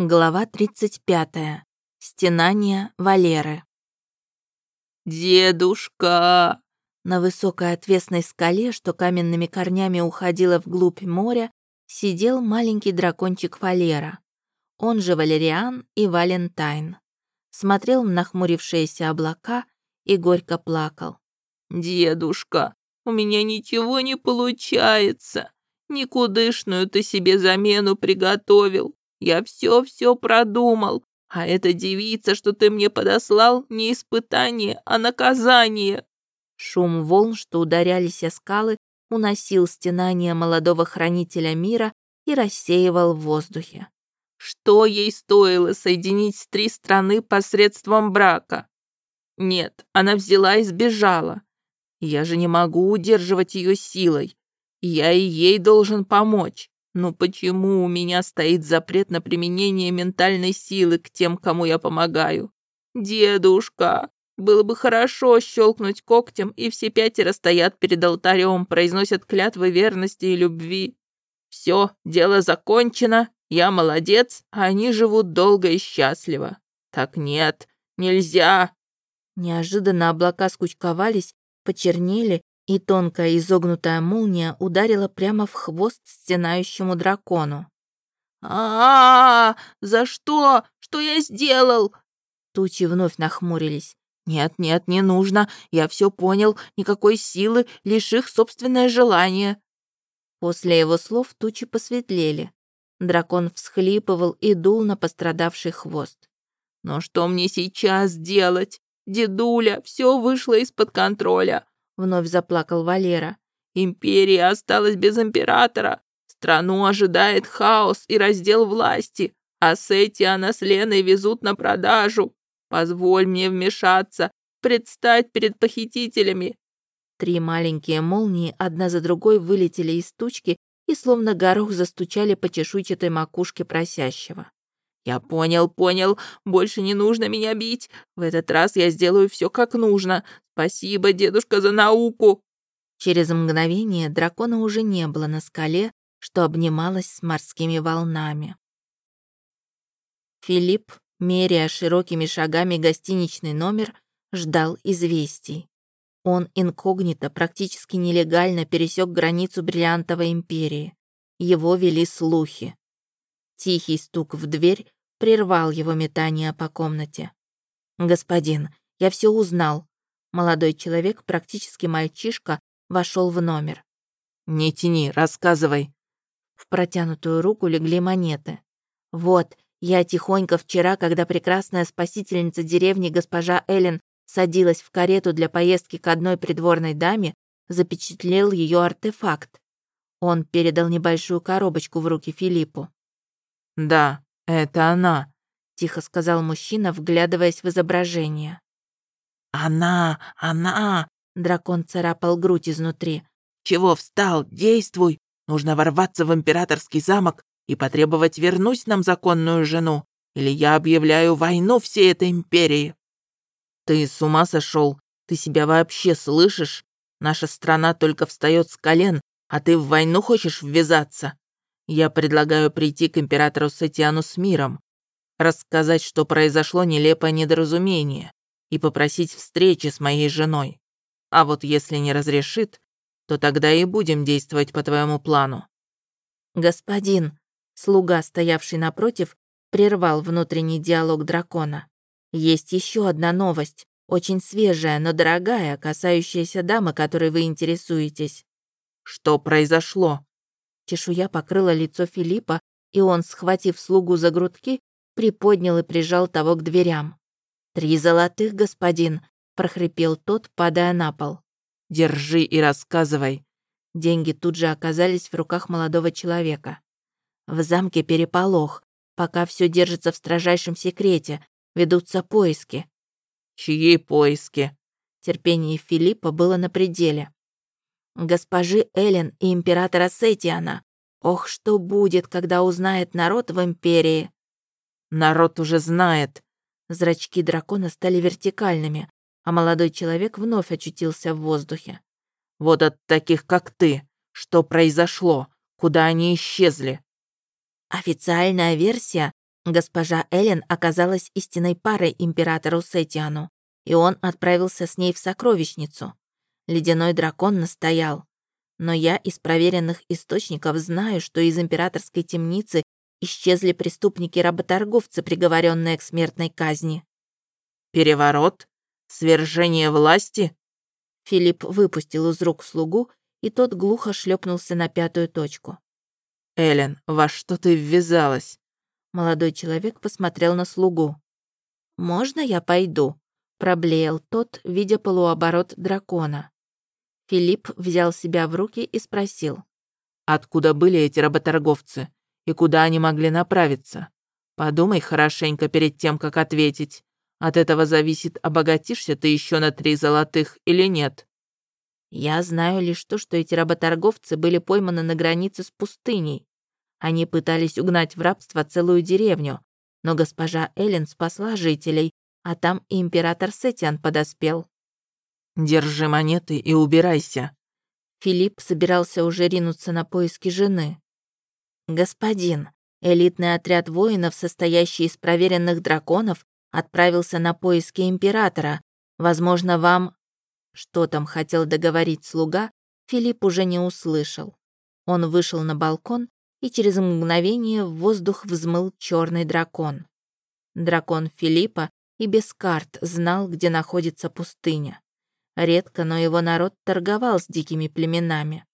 Глава 35. Стенание Валеры. «Дедушка!» На высокой отвесной скале, что каменными корнями уходила вглубь моря, сидел маленький дракончик Валера. Он же Валериан и Валентайн. Смотрел в нахмурившиеся облака и горько плакал. «Дедушка, у меня ничего не получается. Никудышную ты себе замену приготовил. Я все-все продумал, а эта девица, что ты мне подослал, не испытание, а наказание». Шум волн, что ударялись о скалы, уносил стенание молодого хранителя мира и рассеивал в воздухе. Что ей стоило соединить три страны посредством брака? Нет, она взяла и сбежала. Я же не могу удерживать ее силой. Я и ей должен помочь. Но почему у меня стоит запрет на применение ментальной силы к тем, кому я помогаю? Дедушка, было бы хорошо щелкнуть когтем, и все пятеро стоят перед алтарем, произносят клятвы верности и любви. Все, дело закончено, я молодец, а они живут долго и счастливо. Так нет, нельзя. Неожиданно облака скучковались, почернели и тонкая изогнутая молния ударила прямо в хвост стенающему дракону. а, -а, -а За что? Что я сделал?» Тучи вновь нахмурились. «Нет, нет, не нужно. Я все понял. Никакой силы, лишь их собственное желание». После его слов тучи посветлели. Дракон всхлипывал и дул на пострадавший хвост. «Но что мне сейчас делать? Дедуля, все вышло из-под контроля вновь заплакал Валера. Империя осталась без императора. Страну ожидает хаос и раздел власти, а Сетиана с Леной везут на продажу. Позволь мне вмешаться, предстать перед похитителями». Три маленькие молнии одна за другой вылетели из тучки и словно горох застучали по чешуйчатой макушке просящего. «Я понял, понял. Больше не нужно меня бить. В этот раз я сделаю все как нужно. Спасибо, дедушка, за науку!» Через мгновение дракона уже не было на скале, что обнималась с морскими волнами. Филипп, меряя широкими шагами гостиничный номер, ждал известий. Он инкогнито, практически нелегально пересек границу Бриллиантовой империи. Его вели слухи. Тихий стук в дверь прервал его метание по комнате. «Господин, я все узнал». Молодой человек, практически мальчишка, вошел в номер. «Не тяни, рассказывай». В протянутую руку легли монеты. «Вот, я тихонько вчера, когда прекрасная спасительница деревни госпожа Эллен садилась в карету для поездки к одной придворной даме, запечатлел ее артефакт. Он передал небольшую коробочку в руки Филиппу. «Да, это она», — тихо сказал мужчина, вглядываясь в изображение. «Она, она!» — дракон царапал грудь изнутри. «Чего встал? Действуй! Нужно ворваться в императорский замок и потребовать вернуть нам законную жену, или я объявляю войну всей этой империи». «Ты с ума сошел? Ты себя вообще слышишь? Наша страна только встает с колен, а ты в войну хочешь ввязаться? Я предлагаю прийти к императору Сатиану с миром, рассказать, что произошло нелепое недоразумение, и попросить встречи с моей женой. А вот если не разрешит, то тогда и будем действовать по твоему плану». «Господин», слуга, стоявший напротив, прервал внутренний диалог дракона. «Есть еще одна новость, очень свежая, но дорогая, касающаяся дамы, которой вы интересуетесь». «Что произошло?» Чешуя покрыла лицо Филиппа, и он, схватив слугу за грудки, приподнял и прижал того к дверям. «Три золотых, господин!» — прохрипел тот, падая на пол. «Держи и рассказывай!» Деньги тут же оказались в руках молодого человека. В замке переполох. Пока все держится в строжайшем секрете. Ведутся поиски. «Чьи поиски?» Терпение Филиппа было на пределе госпожи Элен и императора Сетиана. Ох, что будет, когда узнает народ в империи. Народ уже знает. Зрачки дракона стали вертикальными, а молодой человек вновь очутился в воздухе. Вот от таких, как ты. Что произошло? Куда они исчезли? Официальная версия Госпожа Эллен оказалась истинной парой императору Сетиану, и он отправился с ней в сокровищницу. Ледяной дракон настоял. Но я из проверенных источников знаю, что из императорской темницы исчезли преступники-работорговцы, приговоренные к смертной казни. «Переворот? Свержение власти?» Филипп выпустил из рук слугу, и тот глухо шлепнулся на пятую точку. «Эллен, во что ты ввязалась?» Молодой человек посмотрел на слугу. «Можно я пойду?» Проблеял тот, видя полуоборот дракона. Филипп взял себя в руки и спросил. «Откуда были эти работорговцы? И куда они могли направиться? Подумай хорошенько перед тем, как ответить. От этого зависит, обогатишься ты еще на три золотых или нет». «Я знаю лишь то, что эти работорговцы были пойманы на границе с пустыней. Они пытались угнать в рабство целую деревню, но госпожа Эллен спасла жителей, а там и император Сетиан подоспел. «Держи монеты и убирайся». Филипп собирался уже ринуться на поиски жены. «Господин, элитный отряд воинов, состоящий из проверенных драконов, отправился на поиски императора. Возможно, вам...» Что там хотел договорить слуга, Филипп уже не услышал. Он вышел на балкон и через мгновение в воздух взмыл черный дракон. Дракон Филиппа и без карт знал, где находится пустыня. Редко, но его народ торговал с дикими племенами.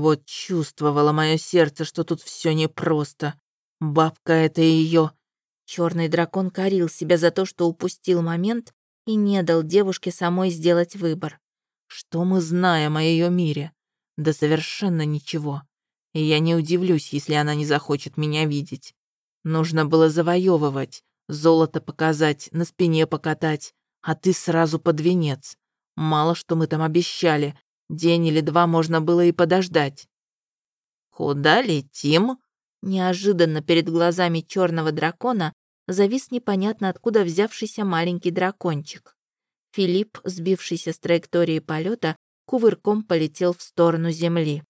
Вот чувствовало мое сердце, что тут все непросто. Бабка это ее. Черный дракон корил себя за то, что упустил момент и не дал девушке самой сделать выбор. Что мы знаем о ее мире? Да совершенно ничего и я не удивлюсь, если она не захочет меня видеть. Нужно было завоевывать, золото показать, на спине покатать, а ты сразу под венец. Мало что мы там обещали, день или два можно было и подождать. «Куда летим?» Неожиданно перед глазами черного дракона завис непонятно откуда взявшийся маленький дракончик. Филипп, сбившийся с траектории полета, кувырком полетел в сторону земли.